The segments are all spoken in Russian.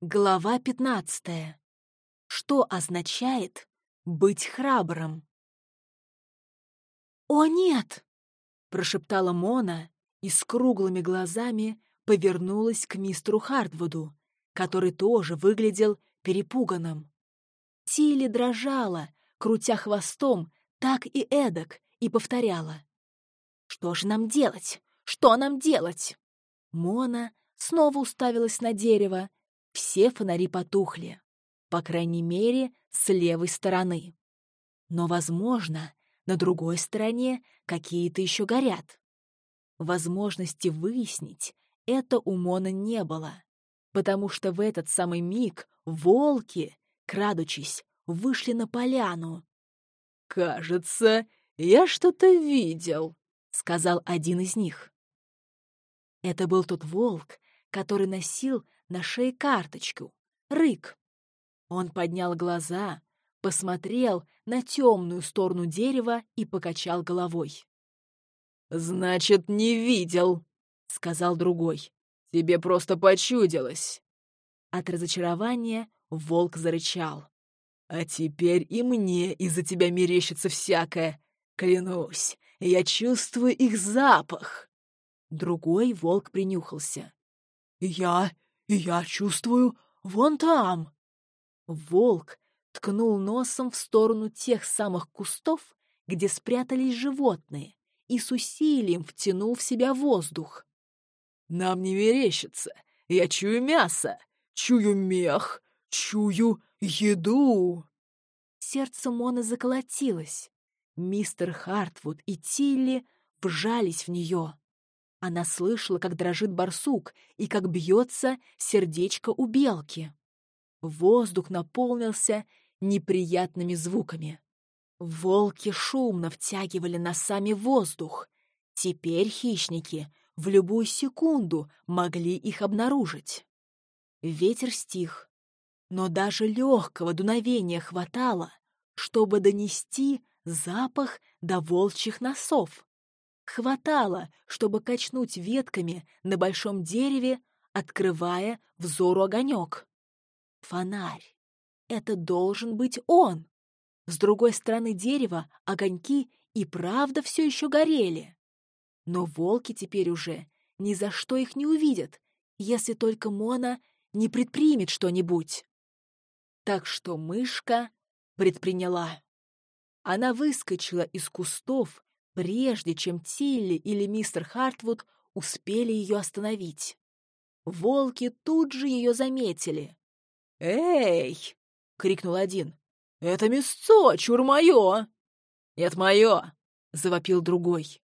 Глава пятнадцатая. Что означает быть храбрым? «О, нет!» — прошептала Мона и с круглыми глазами повернулась к мистеру Хартвуду, который тоже выглядел перепуганным. Тилли дрожала, крутя хвостом так и эдак, и повторяла. «Что же нам делать? Что нам делать?» Мона снова уставилась на дерево, все фонари потухли, по крайней мере, с левой стороны. Но, возможно, на другой стороне какие-то еще горят. Возможности выяснить это у Мона не было, потому что в этот самый миг волки, крадучись, вышли на поляну. «Кажется, я что-то видел», — сказал один из них. Это был тот волк, который носил на шее карточку. Рык. Он поднял глаза, посмотрел на темную сторону дерева и покачал головой. «Значит, не видел», — сказал другой. «Тебе просто почудилось». От разочарования волк зарычал. «А теперь и мне из-за тебя мерещится всякое. Клянусь, я чувствую их запах». Другой волк принюхался. «Я я чувствую вон там!» Волк ткнул носом в сторону тех самых кустов, где спрятались животные, и с усилием втянул в себя воздух. «Нам не мерещится! Я чую мясо, чую мех, чую еду!» Сердце Моны заколотилось. Мистер Хартвуд и Тилли вжались в нее. Она слышала, как дрожит барсук и как бьется сердечко у белки. Воздух наполнился неприятными звуками. Волки шумно втягивали носами воздух. Теперь хищники в любую секунду могли их обнаружить. Ветер стих, но даже легкого дуновения хватало, чтобы донести запах до волчьих носов. Хватало, чтобы качнуть ветками на большом дереве, открывая взору огонек. Фонарь. Это должен быть он. С другой стороны дерева огоньки и правда все еще горели. Но волки теперь уже ни за что их не увидят, если только Мона не предпримет что-нибудь. Так что мышка предприняла. Она выскочила из кустов прежде чем Тилли или мистер Хартвуд успели ее остановить. Волки тут же ее заметили. «Эй!» — крикнул один. «Это мясцо, чур мое!» «Нет, мое!» — завопил другой.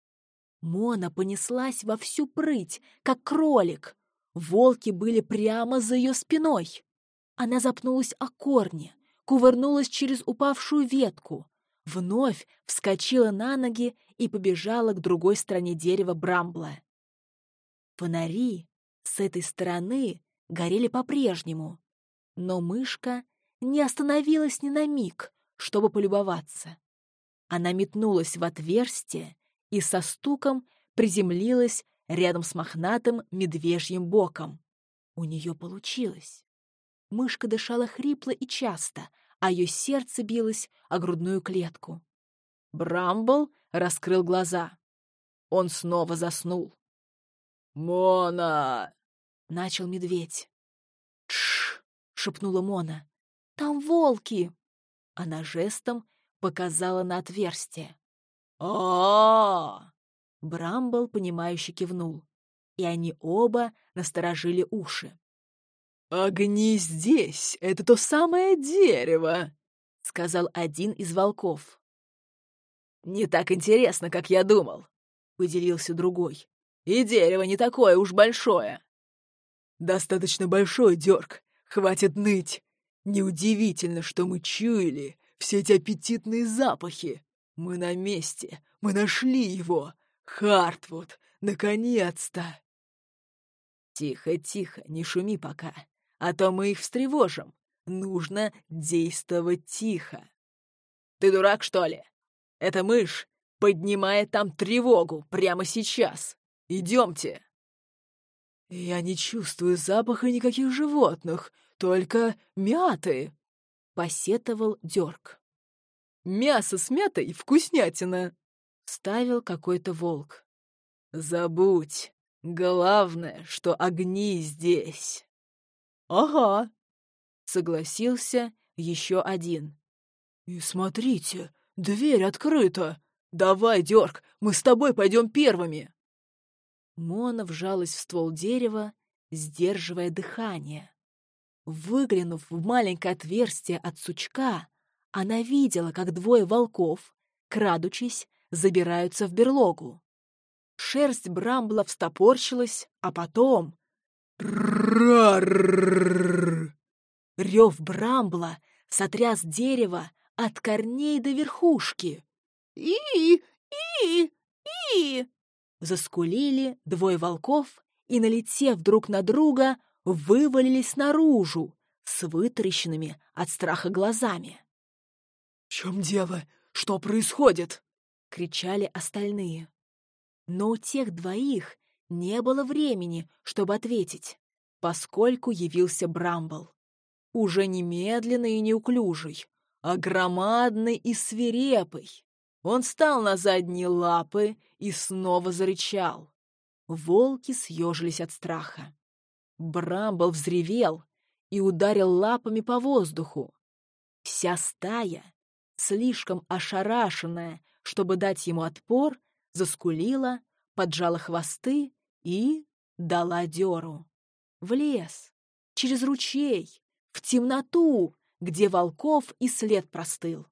Мона понеслась во всю прыть, как кролик. Волки были прямо за ее спиной. Она запнулась о корне, кувырнулась через упавшую ветку, вновь вскочила на ноги и побежала к другой стороне дерева Брамбла. Фонари с этой стороны горели по-прежнему, но мышка не остановилась ни на миг, чтобы полюбоваться. Она метнулась в отверстие и со стуком приземлилась рядом с мохнатым медвежьим боком. У нее получилось. Мышка дышала хрипло и часто, а ее сердце билось о грудную клетку. Брамбл раскрыл глаза. Он снова заснул. «Мона!» — начал медведь. «Тш!» — шепнула Мона. «Там волки!» Она жестом показала на отверстие. а, -а, Брамбл, понимающе кивнул, и они оба насторожили уши. «Огни здесь! Это то самое дерево!» — сказал один из волков. «Не так интересно, как я думал», — поделился другой. «И дерево не такое уж большое». «Достаточно большой, Дёрк. Хватит ныть. Неудивительно, что мы чуяли все эти аппетитные запахи. Мы на месте. Мы нашли его. Хартвуд, наконец-то!» «Тихо, тихо, не шуми пока а то мы их встревожим. Нужно действовать тихо. Ты дурак, что ли? Это мышь поднимает там тревогу прямо сейчас. Идемте. Я не чувствую запаха никаких животных, только мяты!» — посетовал Дёрк. «Мясо с мятой — вкуснятина!» — ставил какой-то волк. «Забудь! Главное, что огни здесь!» «Ага!» — согласился еще один. «И смотрите, дверь открыта! Давай, Дёрк, мы с тобой пойдем первыми!» Мона вжалась в ствол дерева, сдерживая дыхание. Выглянув в маленькое отверстие от сучка, она видела, как двое волков, крадучись, забираются в берлогу. Шерсть Брамбла встопорщилась, а потом... Двоих не было времени, чтобы ответить, поскольку явился Брамбл. Уже не медленный и неуклюжий, а громадный и свирепый. Он встал на задние лапы и снова зарычал. Волки съежились от страха. Брамбл взревел и ударил лапами по воздуху. Вся стая, слишком ошарашенная, чтобы дать ему отпор, заскулила, поджала хвосты и дала дёру. В лес, через ручей, в темноту, где волков и след простыл.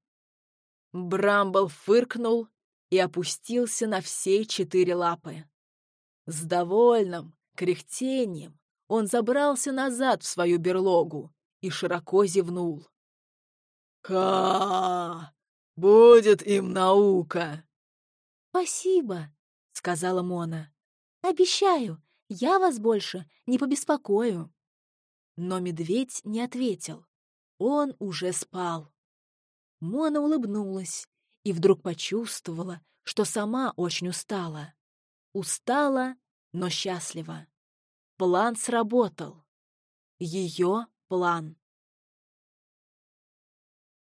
Брамбл фыркнул и опустился на все четыре лапы. С довольным кряхтением он забрался назад в свою берлогу и широко зевнул. «Ха! Будет им наука!» «Спасибо», — сказала Мона. «Обещаю, я вас больше не побеспокою». Но медведь не ответил. Он уже спал. Мона улыбнулась и вдруг почувствовала, что сама очень устала. Устала, но счастлива. План сработал. Ее план.